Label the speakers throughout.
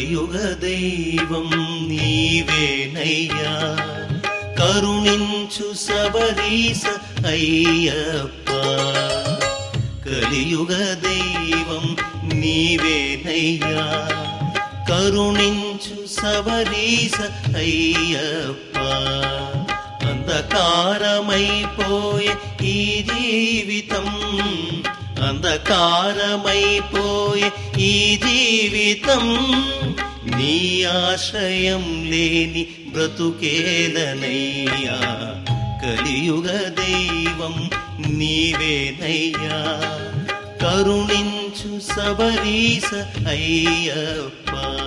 Speaker 1: కలియుగ దైవం నీవేనయ్యా. కరుణించు సబరీస అయ్యప్ప. కలియుగ దైవం నీవేనయ్యా. కరుణించు సబరీస అయ్యప్ప. అంధకారమైపోయే ఈ జీవితం అంధకారమైపోయే ఈ జీవితం నీ ఆశ్రయం లేని బ్రతుకేలనయ్యా. కలియుగ దైవం నీవేనయ్యా. కరుణించు సబరీస అయ్యప్ప.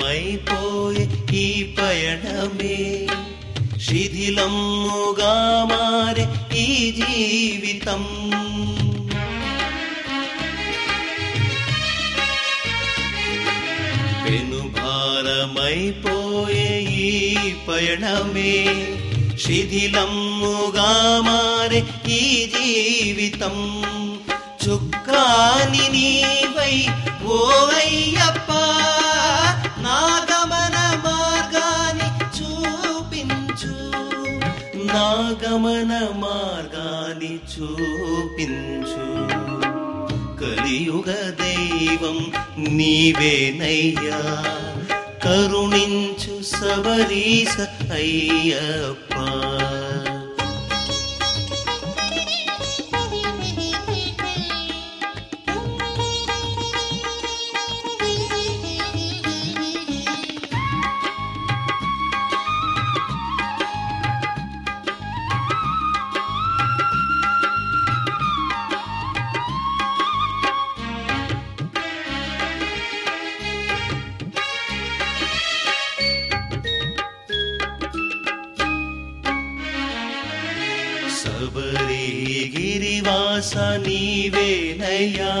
Speaker 1: ശുഭമായി ഈ പയണമേ. ശിഥിലം മുഖാമാരെ ഈ ജീവിതം. പെനുഭാരമായി പോയ ഈ പയണമേ. ശിഥിലം മുഖാമാരെ ഈ ജീവിതം. ചുക്കാനി നീ വൈ ഓ గమన మార్గాన్ని చూపించు. కలియుగ దైవం నీవేనయ్యా కరుణించు సబరీస అయ్యప్ప. నివాస నీవేనయ్యా.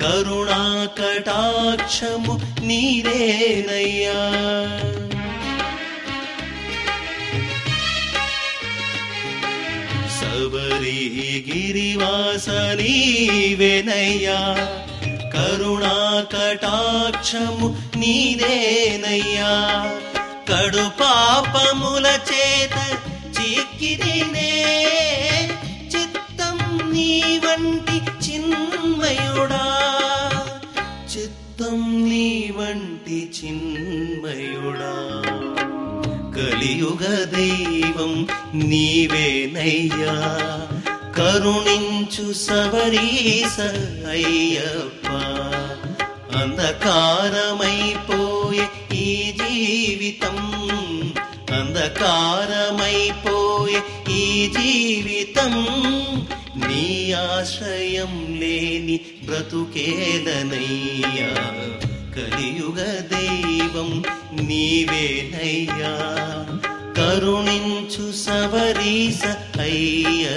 Speaker 1: కరుణా కటాక్షము నీరేనయ్యా సబరి గిరివాస నీవేనయ్యా. కరుణా కటాక్షము నీదేనయ్యా. కడు పాపముల చేత చిక్కిరినే. వంటి చిన్మయుడా. కలియుగ దైవం నీవేనయ్యా కరుణించు సవరీస అయ్యప్ప. అంధకారమైపోయే ఈ జీవితం. అంధకారమైపోయే ఈ జీవితం. నీ ఆశ్రయం లేని బ్రతుకేదనయ్యా. కలియుగ దైవం నీవేనయ్యా కరుణించు సవరీస అయ్యా.